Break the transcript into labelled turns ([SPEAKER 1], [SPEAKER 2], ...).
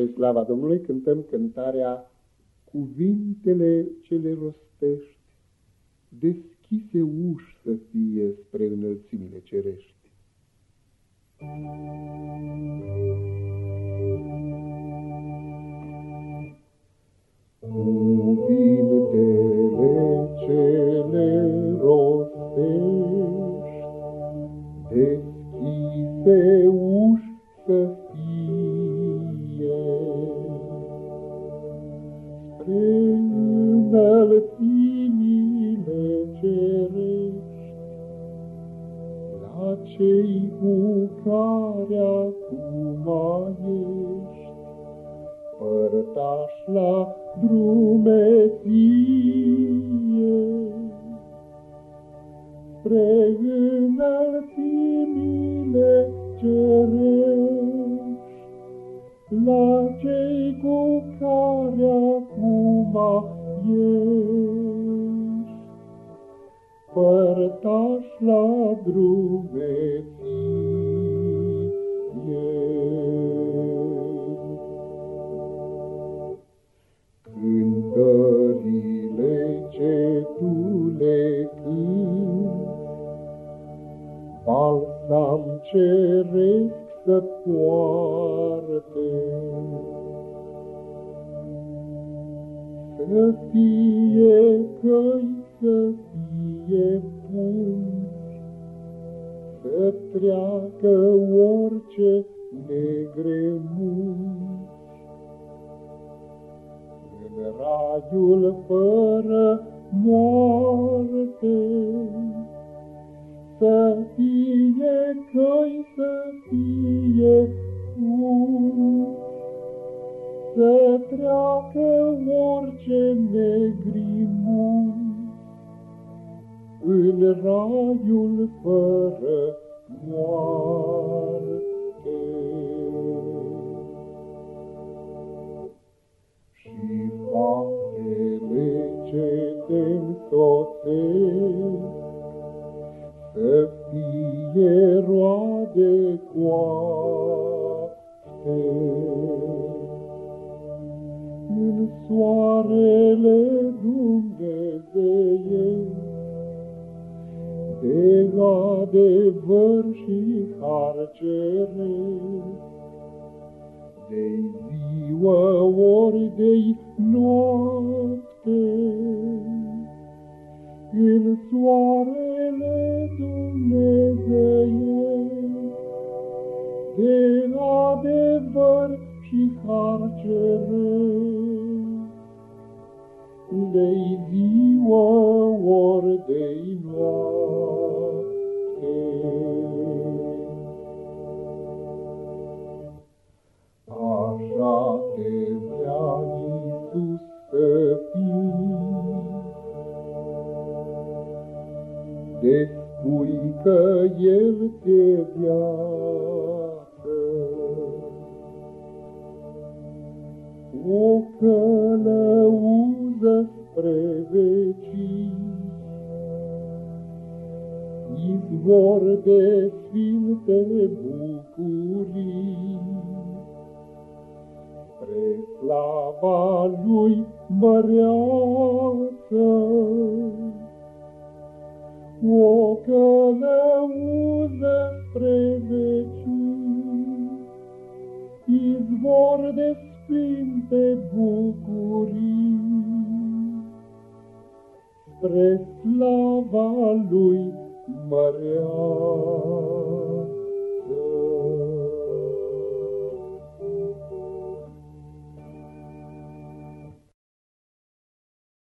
[SPEAKER 1] Spre slava Domnului cântăm cântarea Cuvintele ce le rostești, deschise uși să fie spre înălțimile cerești. Cuvintele ce le rostești, deschise uși să înălțimile cerești, la cei cu care acum ești, părtaș la drumeție. Spre înălțimile cerești, la cei cu care acum ești, părtaș la drumeție. Cântările ce tu le cânti, balsam ceresc să poarte, Să fie căi, să fie punți, Să treacă orice negre munți. În raiul fără moarte, Să fie căi, să fie treacă orice negrimun în raiul fără moarte. Și faptele ce te însoțesc să fie roade coapte soarele Dumnezeiesc, de adevăr și har de ziua ori de noapte, în soarele Dumnezeiesc, de adevăr și har de-i ziua ori de-i noapte. Așa te vrea Iisus să fii, de spui că El te viață. O călăuză spre vecii, izvor de sfinte bucurii, spre slava lui măreață. O călăuză spre vecii, izvor de sfinte bucurii, spre slava lui mărească.